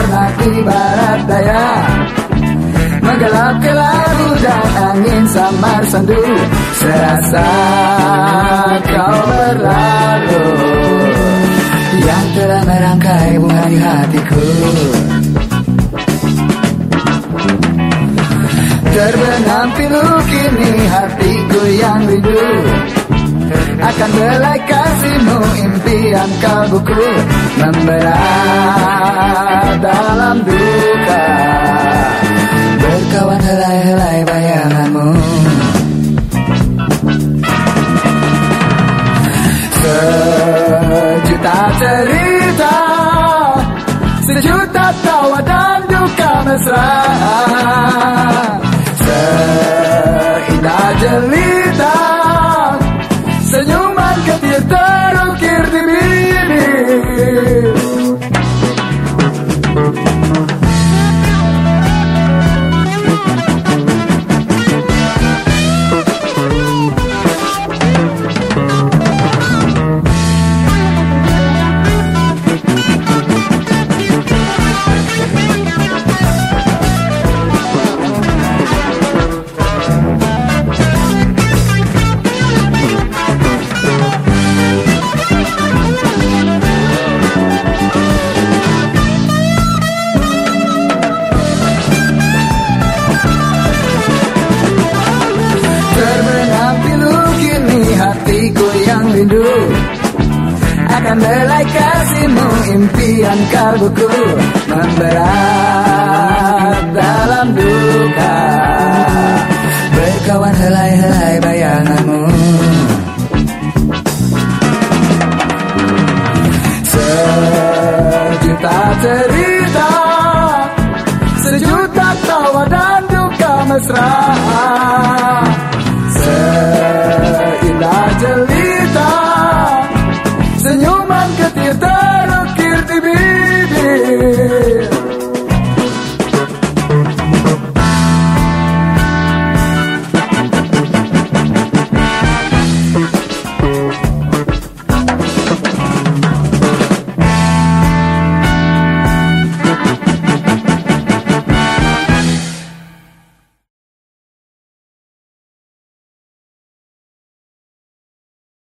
warna di barat daya. Menggelap kelabu dan angin samar sendu. Serasa kau berlalu. Yang telah merangkai bunga di hatiku. Terbenam pilu kini hatiku yang rindu. Akan belai kasihmu impian kalbuku Memberat dalam duka. Berkawan helai-helai bayanganmu. Sejuta cerita Sejuta tawa dan duka mesra. Seindah jelita rindu. Akan belai kasihmu impian kalbuku Memberat dalam duka. Berkawan helai-helai bayanganmu. Sejuta cerita Sejuta tawa dan duka mesra